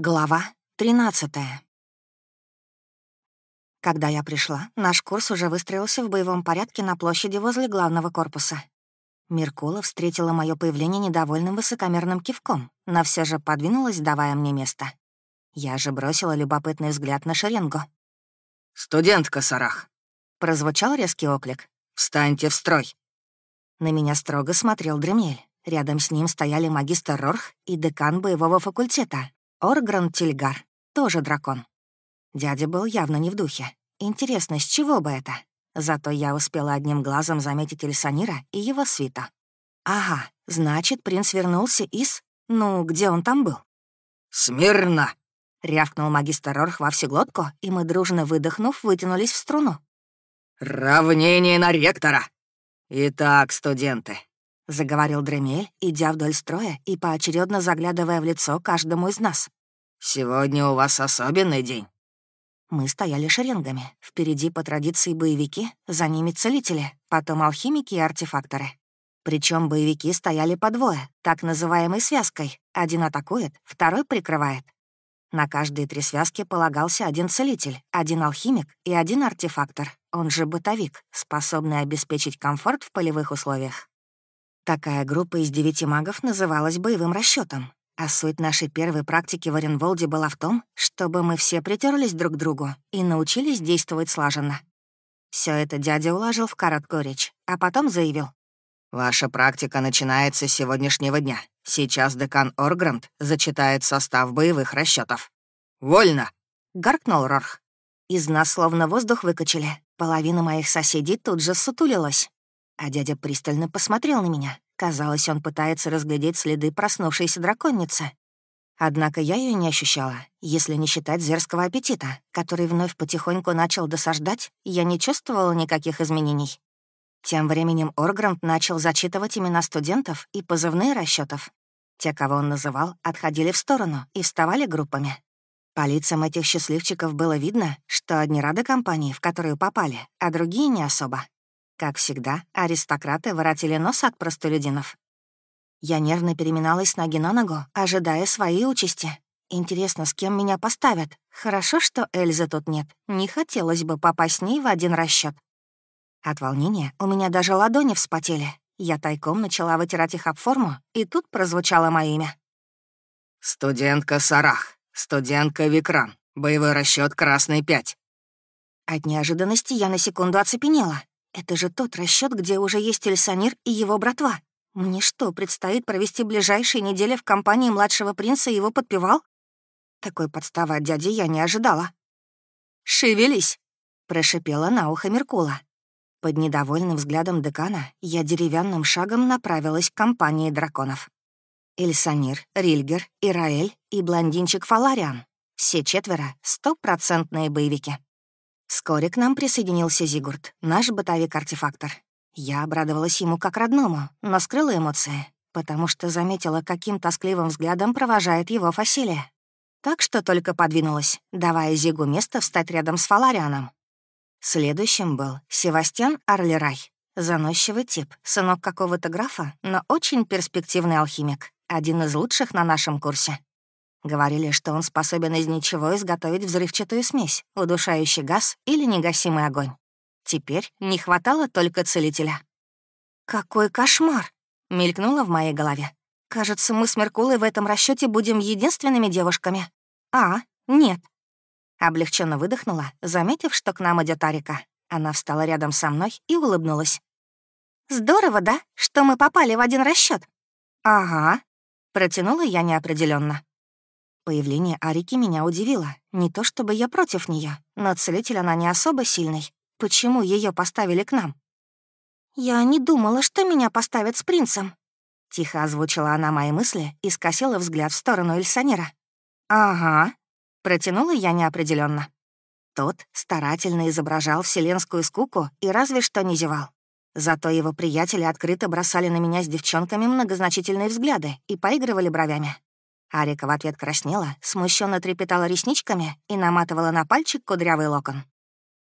Глава 13 Когда я пришла, наш курс уже выстроился в боевом порядке на площади возле главного корпуса. Меркула встретила мое появление недовольным высокомерным кивком, но все же подвинулась, давая мне место. Я же бросила любопытный взгляд на шеренгу. «Студентка Сарах!» — прозвучал резкий оклик. «Встаньте в строй!» На меня строго смотрел Дремель. Рядом с ним стояли магистр Рорх и декан боевого факультета, Оргран Тильгар, тоже дракон. Дядя был явно не в духе. Интересно, с чего бы это? Зато я успела одним глазом заметить Эльсанира и его свита. Ага, значит, принц вернулся из... Ну, где он там был? «Смирно!» — рявкнул магистр Рорх во всеглотку, и мы, дружно выдохнув, вытянулись в струну. «Равнение на ректора! Итак, студенты, — заговорил Дремель, идя вдоль строя и поочередно заглядывая в лицо каждому из нас. «Сегодня у вас особенный день». Мы стояли шеренгами. Впереди по традиции боевики, за ними целители, потом алхимики и артефакторы. Причем боевики стояли по двое, так называемой связкой. Один атакует, второй прикрывает. На каждые три связки полагался один целитель, один алхимик и один артефактор, он же бытовик, способный обеспечить комфорт в полевых условиях. Такая группа из девяти магов называлась боевым расчетом, а суть нашей первой практики в Оренволде была в том, чтобы мы все притерлись друг к другу и научились действовать слаженно. Все это дядя уложил в короткую речь, а потом заявил. «Ваша практика начинается с сегодняшнего дня. Сейчас декан Оргрант зачитает состав боевых расчетов. «Вольно!» — гаркнул Рорх. Из нас словно воздух выкачали. Половина моих соседей тут же сутулилась. А дядя пристально посмотрел на меня. Казалось, он пытается разглядеть следы проснувшейся драконницы. Однако я ее не ощущала, если не считать зерского аппетита, который вновь потихоньку начал досаждать, я не чувствовала никаких изменений. Тем временем Оргрант начал зачитывать имена студентов и позывные расчетов. Те, кого он называл, отходили в сторону и вставали группами. По лицам этих счастливчиков было видно, что одни рады компании, в которую попали, а другие не особо. Как всегда, аристократы воротили нос от простолюдинов. Я нервно переминалась с ноги на ногу, ожидая своей участи. Интересно, с кем меня поставят? Хорошо, что Эльзы тут нет. Не хотелось бы попасть с ней в один расчет. От волнения у меня даже ладони вспотели. Я тайком начала вытирать их об форму, и тут прозвучало мое имя. «Студентка Сарах, студентка Викран, боевой расчет красный 5». От неожиданности я на секунду оцепенела. Это же тот расчет, где уже есть Эльсанир и его братва. Мне что, предстоит провести ближайшие недели в компании младшего принца и его подпевал? Такой подставы от дяди я не ожидала. «Шевелись!» — прошипела на ухо Меркула. Под недовольным взглядом декана я деревянным шагом направилась к компании драконов. Эльсанир, Рильгер, Ираэль и блондинчик Фалариан. Все четверо — стопроцентные боевики. Вскоре к нам присоединился Зигурд, наш бытовик-артефактор. Я обрадовалась ему как родному, но скрыла эмоции, потому что заметила, каким тоскливым взглядом провожает его Фасилия. Так что только подвинулась, давая Зигу место встать рядом с Фаларианом. Следующим был Севастьян Арлерай, заносчивый тип, сынок какого-то графа, но очень перспективный алхимик, один из лучших на нашем курсе. Говорили, что он способен из ничего изготовить взрывчатую смесь, удушающий газ или негасимый огонь. Теперь не хватало только целителя. «Какой кошмар!» — мелькнуло в моей голове. «Кажется, мы с Меркулой в этом расчете будем единственными девушками». «А, нет». Облегченно выдохнула, заметив, что к нам идет Арика. Она встала рядом со мной и улыбнулась. «Здорово, да, что мы попали в один расчет. «Ага», — протянула я неопределенно. Появление Арики меня удивило. Не то чтобы я против нее, но целитель она не особо сильный. Почему ее поставили к нам? «Я не думала, что меня поставят с принцем», — тихо озвучила она мои мысли и скосила взгляд в сторону Эльсанера. «Ага», — протянула я неопределенно. Тот старательно изображал вселенскую скуку и разве что не зевал. Зато его приятели открыто бросали на меня с девчонками многозначительные взгляды и поигрывали бровями. Арика в ответ краснела, смущенно трепетала ресничками и наматывала на пальчик кудрявый локон.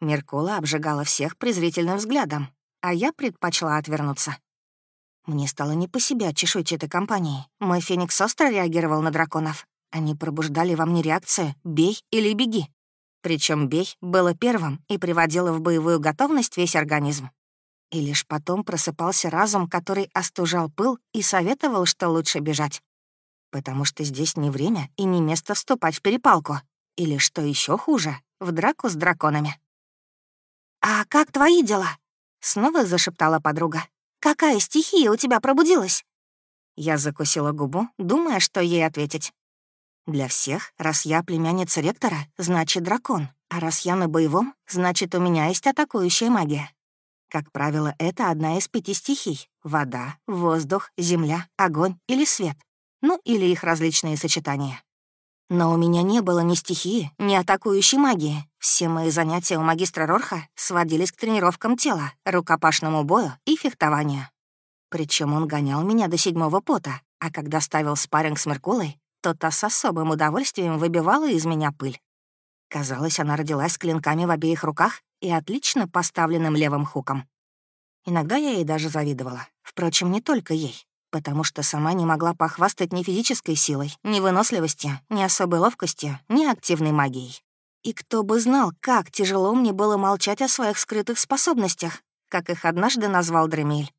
Меркула обжигала всех презрительным взглядом, а я предпочла отвернуться. Мне стало не по себе от чешуйчатой компании. Мой Феникс остро реагировал на драконов, Они пробуждали во мне реакцию «бей или беги». Причем «бей» было первым и приводило в боевую готовность весь организм. И лишь потом просыпался разум, который остужал пыл и советовал, что лучше бежать. Потому что здесь не время и не место вступать в перепалку. Или, что еще хуже, в драку с драконами. «А как твои дела?» — снова зашептала подруга. «Какая стихия у тебя пробудилась?» Я закусила губу, думая, что ей ответить. Для всех, раз я племянница ректора, значит дракон, а раз я на боевом, значит у меня есть атакующая магия. Как правило, это одна из пяти стихий — вода, воздух, земля, огонь или свет, ну или их различные сочетания. Но у меня не было ни стихии, ни атакующей магии. Все мои занятия у магистра Рорха сводились к тренировкам тела, рукопашному бою и фехтованию. Причем он гонял меня до седьмого пота, а когда ставил спарринг с Меркулой, то та с особым удовольствием выбивала из меня пыль. Казалось, она родилась с клинками в обеих руках и отлично поставленным левым хуком. Иногда я ей даже завидовала. Впрочем, не только ей, потому что сама не могла похвастать ни физической силой, ни выносливостью, ни особой ловкостью, ни активной магией. И кто бы знал, как тяжело мне было молчать о своих скрытых способностях, как их однажды назвал Дремиль.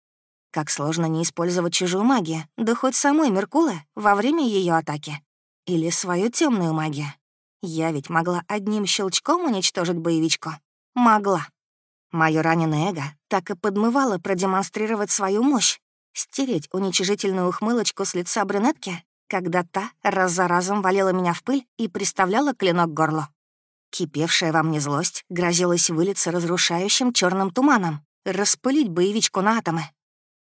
Как сложно не использовать чужую магию, да хоть самой Меркулы во время ее атаки. Или свою темную магию. Я ведь могла одним щелчком уничтожить боевичку. Могла. Мое раненое эго так и подмывало продемонстрировать свою мощь, стереть уничижительную ухмылочку с лица брюнетки, когда та раз за разом валила меня в пыль и приставляла клинок к горлу. Кипевшая во мне злость грозилась вылиться разрушающим черным туманом, распылить боевичку на атомы.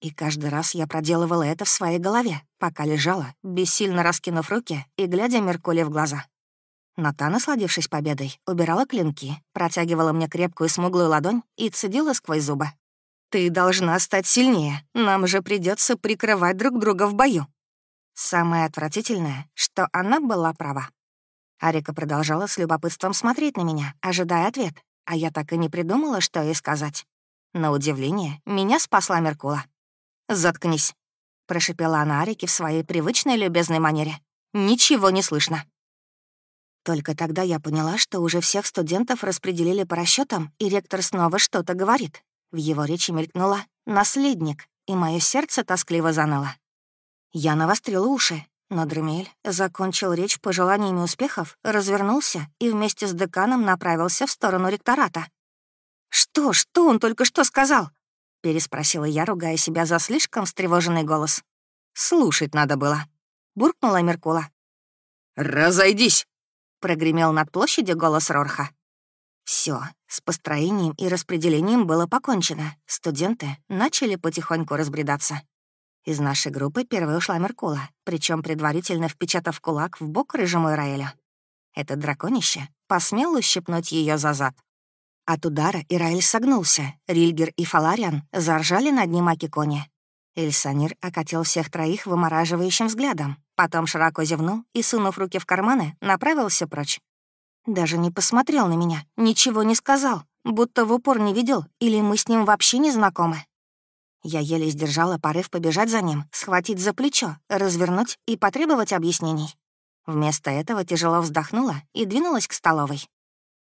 И каждый раз я проделывала это в своей голове, пока лежала, бессильно раскинув руки и глядя Меркуле в глаза. Но та, насладившись победой, убирала клинки, протягивала мне крепкую смуглую ладонь и цедила сквозь зубы. «Ты должна стать сильнее, нам же придется прикрывать друг друга в бою». Самое отвратительное, что она была права. Арика продолжала с любопытством смотреть на меня, ожидая ответ, а я так и не придумала, что ей сказать. На удивление, меня спасла Меркула. «Заткнись», — прошипела она Арике в своей привычной любезной манере. «Ничего не слышно». Только тогда я поняла, что уже всех студентов распределили по расчетам, и ректор снова что-то говорит. В его речи мелькнула «наследник», и мое сердце тоскливо заныло. Я навострила уши, но Дремель закончил речь пожеланиями успехов, развернулся и вместе с деканом направился в сторону ректората. «Что, что он только что сказал?» переспросила я, ругая себя за слишком встревоженный голос. «Слушать надо было», — буркнула Меркула. «Разойдись!» — прогремел над площадью голос Рорха. Все, с построением и распределением было покончено. Студенты начали потихоньку разбредаться. Из нашей группы первой ушла Меркула, причем предварительно впечатав кулак в бок рыжему Ираэлю. Это драконище посмел ущипнуть ее за зад. От удара Ираэль согнулся. Рильгер и Фалариан заржали над ним Акикони. Эльсанир окатил всех троих вымораживающим взглядом, потом широко зевнул и, сунув руки в карманы, направился прочь. Даже не посмотрел на меня, ничего не сказал, будто в упор не видел или мы с ним вообще не знакомы. Я еле сдержала порыв побежать за ним, схватить за плечо, развернуть и потребовать объяснений. Вместо этого тяжело вздохнула и двинулась к столовой.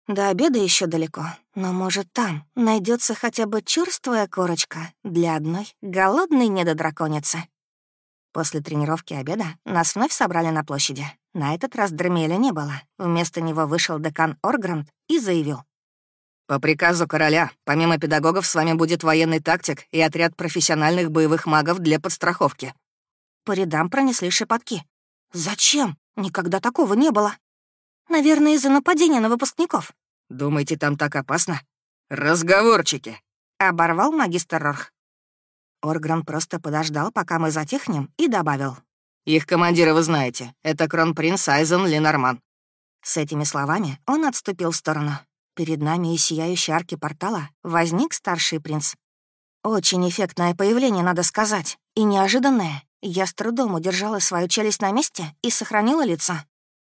До обеда еще далеко, но, может, там найдется хотя бы черствая корочка для одной голодной недодраконицы. После тренировки обеда нас вновь собрали на площади. На этот раз Дремеля не было. Вместо него вышел декан Оргрант и заявил. «По приказу короля, помимо педагогов, с вами будет военный тактик и отряд профессиональных боевых магов для подстраховки». По рядам пронесли шепотки. «Зачем? Никогда такого не было». «Наверное, из-за нападения на выпускников», Думаете, там так опасно? Разговорчики!» — оборвал магистр Рорх. Оргран просто подождал, пока мы затихнем, и добавил. «Их командира вы знаете. Это кронпринц Айзен Ленорман». С этими словами он отступил в сторону. Перед нами из сияющей арки портала возник старший принц. Очень эффектное появление, надо сказать, и неожиданное. Я с трудом удержала свою челюсть на месте и сохранила лицо.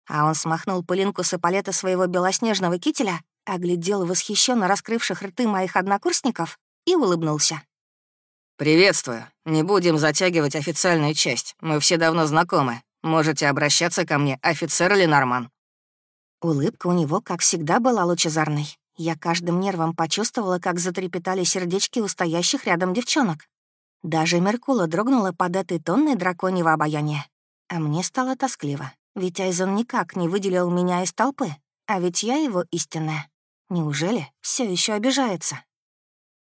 А он смахнул пылинку с эполета своего белоснежного кителя оглядел восхищенно раскрывших рты моих однокурсников и улыбнулся. «Приветствую. Не будем затягивать официальную часть. Мы все давно знакомы. Можете обращаться ко мне, офицер Ленорман». Улыбка у него, как всегда, была лучезарной. Я каждым нервом почувствовала, как затрепетали сердечки у стоящих рядом девчонок. Даже Меркула дрогнула под этой тонной драконьего обаяния. А мне стало тоскливо, ведь Айзен никак не выделил меня из толпы, а ведь я его истинная. Неужели все еще обижается?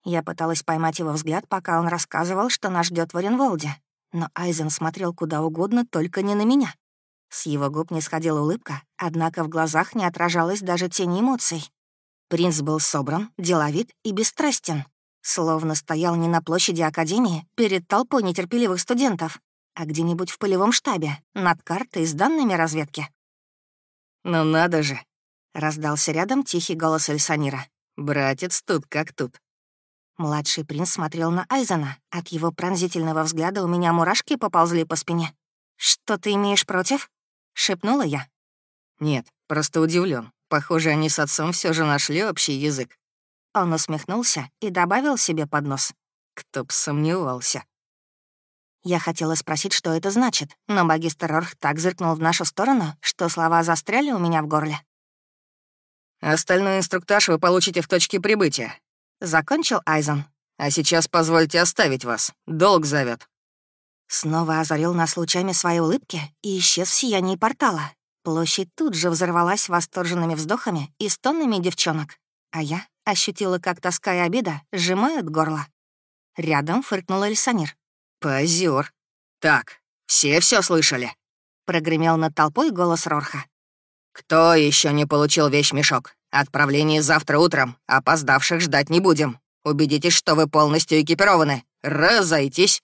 Я пыталась поймать его взгляд, пока он рассказывал, что нас ждет в Оренволде, но Айзен смотрел куда угодно, только не на меня. С его губ не сходила улыбка, однако в глазах не отражалась даже тени эмоций. Принц был собран, деловит и бесстрастен, словно стоял не на площади Академии перед толпой нетерпеливых студентов, а где-нибудь в полевом штабе, над картой с данными разведки. «Ну надо же!» — раздался рядом тихий голос Эльсанира. «Братец тут как тут». Младший принц смотрел на Айзена. От его пронзительного взгляда у меня мурашки поползли по спине. «Что ты имеешь против?» — шепнула я. «Нет, просто удивлен. Похоже, они с отцом все же нашли общий язык». Он усмехнулся и добавил себе под нос. «Кто б сомневался». Я хотела спросить, что это значит, но магистр Орх так зыркнул в нашу сторону, что слова застряли у меня в горле. «Остальной инструктаж вы получите в точке прибытия», — закончил Айзен. «А сейчас позвольте оставить вас. Долг зовет. Снова озарил нас лучами своей улыбки и исчез в сиянии портала. Площадь тут же взорвалась восторженными вздохами и стонами девчонок, а я ощутила, как тоска и обида сжимают горло. Рядом фыркнул Эльсанир. «Позёр. Так, все все слышали?» Прогремел над толпой голос Рорха. «Кто еще не получил вещь-мешок? Отправление завтра утром. Опоздавших ждать не будем. Убедитесь, что вы полностью экипированы. Разойтись!»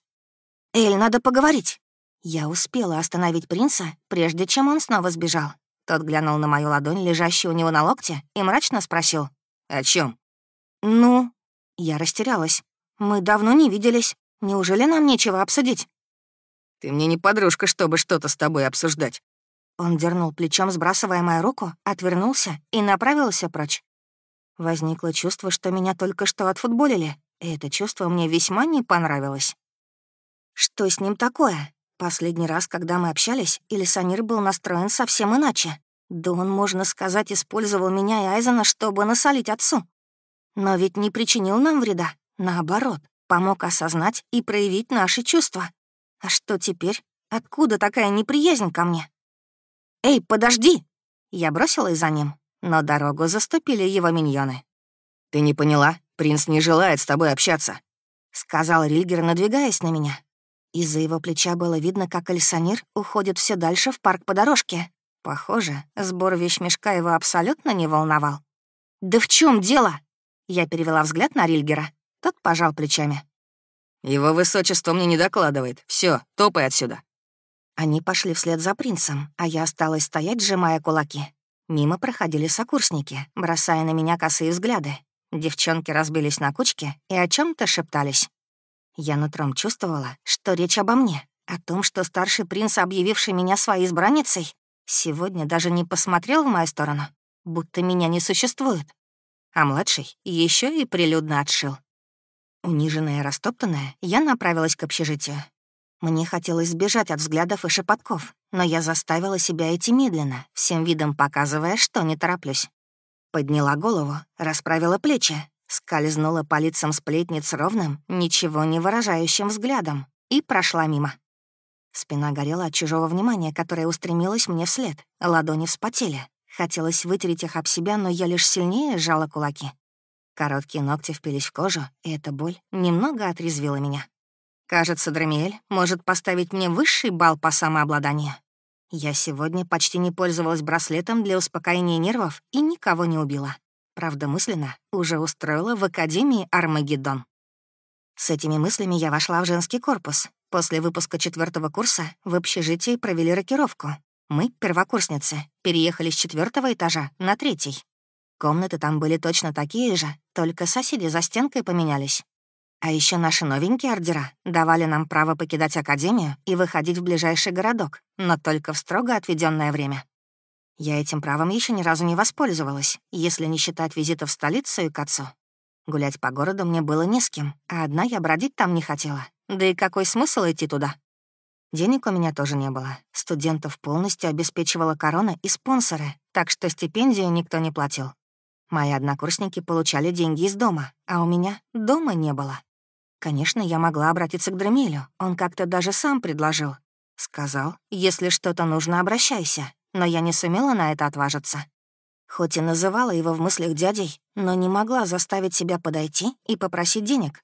«Эль, надо поговорить». Я успела остановить принца, прежде чем он снова сбежал. Тот глянул на мою ладонь, лежащую у него на локте, и мрачно спросил. «О чем? «Ну...» Я растерялась. «Мы давно не виделись. Неужели нам нечего обсудить?» «Ты мне не подружка, чтобы что-то с тобой обсуждать». Он дернул плечом, сбрасывая мою руку, отвернулся и направился прочь. Возникло чувство, что меня только что отфутболили, и это чувство мне весьма не понравилось. Что с ним такое? Последний раз, когда мы общались, Элисанир был настроен совсем иначе. Да он, можно сказать, использовал меня и Айзена, чтобы насолить отцу. Но ведь не причинил нам вреда. Наоборот, помог осознать и проявить наши чувства. А что теперь? Откуда такая неприязнь ко мне? «Эй, подожди!» Я бросилась за ним, но дорогу заступили его миньоны. «Ты не поняла? Принц не желает с тобой общаться», — сказал Рильгер, надвигаясь на меня. Из-за его плеча было видно, как Альсанир уходит все дальше в парк по дорожке. Похоже, сбор вещмешка его абсолютно не волновал. «Да в чем дело?» Я перевела взгляд на Рильгера. Тот пожал плечами. «Его высочество мне не докладывает. Все, топай отсюда». Они пошли вслед за принцем, а я осталась стоять, сжимая кулаки. Мимо проходили сокурсники, бросая на меня косые взгляды. Девчонки разбились на кучки и о чем то шептались. Я нутром чувствовала, что речь обо мне, о том, что старший принц, объявивший меня своей избранницей, сегодня даже не посмотрел в мою сторону, будто меня не существует. А младший еще и прилюдно отшил. Униженная и растоптанная, я направилась к общежитию. Мне хотелось сбежать от взглядов и шепотков, но я заставила себя идти медленно, всем видом показывая, что не тороплюсь. Подняла голову, расправила плечи, скользнула по лицам сплетниц ровным, ничего не выражающим взглядом и прошла мимо. Спина горела от чужого внимания, которое устремилось мне вслед. Ладони вспотели. Хотелось вытереть их об себя, но я лишь сильнее сжала кулаки. Короткие ногти впились в кожу, и эта боль немного отрезвила меня. Кажется, Драмиэль может поставить мне высший балл по самообладанию. Я сегодня почти не пользовалась браслетом для успокоения нервов и никого не убила правда мысленно, уже устроила в Академии Армагеддон. С этими мыслями я вошла в женский корпус. После выпуска четвертого курса в общежитии провели рокировку. Мы, первокурсницы, переехали с четвертого этажа на третий. Комнаты там были точно такие же, только соседи за стенкой поменялись. А еще наши новенькие ордера давали нам право покидать Академию и выходить в ближайший городок, но только в строго отведенное время. Я этим правом еще ни разу не воспользовалась, если не считать визита в столицу и к отцу. Гулять по городу мне было не с кем, а одна я бродить там не хотела. Да и какой смысл идти туда? Денег у меня тоже не было. Студентов полностью обеспечивала корона и спонсоры, так что стипендию никто не платил. Мои однокурсники получали деньги из дома, а у меня дома не было. Конечно, я могла обратиться к Дремелю, он как-то даже сам предложил. Сказал, если что-то нужно, обращайся, но я не сумела на это отважиться. Хоть и называла его в мыслях дядей, но не могла заставить себя подойти и попросить денег.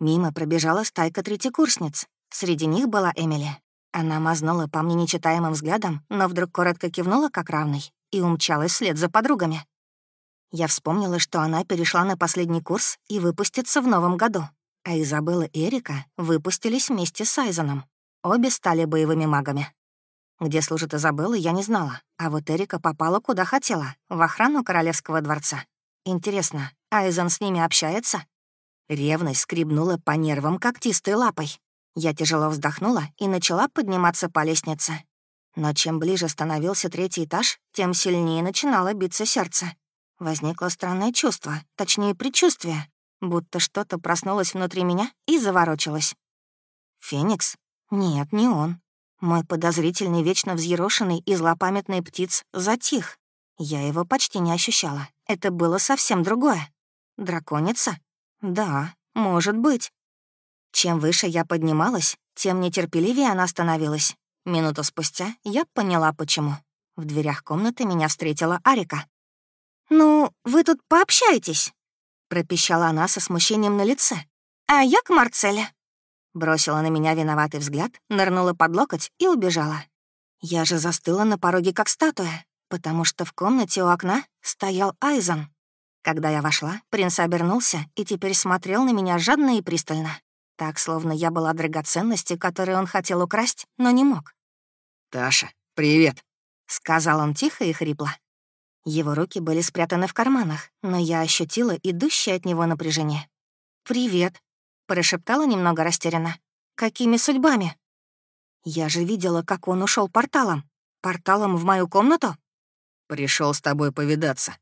Мимо пробежала стайка третьекурсниц. Среди них была Эмили. Она мазнула по мне нечитаемым взглядом, но вдруг коротко кивнула как равный и умчалась вслед за подругами. Я вспомнила, что она перешла на последний курс и выпустится в новом году, а Изабелла и Эрика выпустились вместе с Айзеном. Обе стали боевыми магами. Где служит Изабелла, я не знала, а вот Эрика попала куда хотела, в охрану Королевского дворца. Интересно, Айзен с ними общается? Ревность скребнула по нервам когтистой лапой. Я тяжело вздохнула и начала подниматься по лестнице. Но чем ближе становился третий этаж, тем сильнее начинало биться сердце. Возникло странное чувство, точнее, предчувствие, будто что-то проснулось внутри меня и заворочилось. «Феникс? Нет, не он. Мой подозрительный, вечно взъерошенный и злопамятный птиц затих. Я его почти не ощущала. Это было совсем другое. Драконица? Да, может быть. Чем выше я поднималась, тем нетерпеливее она становилась. Минуту спустя я поняла, почему. В дверях комнаты меня встретила Арика. «Ну, вы тут пообщаетесь», — пропищала она со смущением на лице. «А я к Марцеле». Бросила на меня виноватый взгляд, нырнула под локоть и убежала. Я же застыла на пороге как статуя, потому что в комнате у окна стоял Айзен. Когда я вошла, принц обернулся и теперь смотрел на меня жадно и пристально. Так, словно я была драгоценностью, которую он хотел украсть, но не мог. «Таша, привет», — сказал он тихо и хрипло. Его руки были спрятаны в карманах, но я ощутила идущее от него напряжение. «Привет», — прошептала немного растерянно. «Какими судьбами?» «Я же видела, как он ушел порталом. Порталом в мою комнату?» Пришел с тобой повидаться.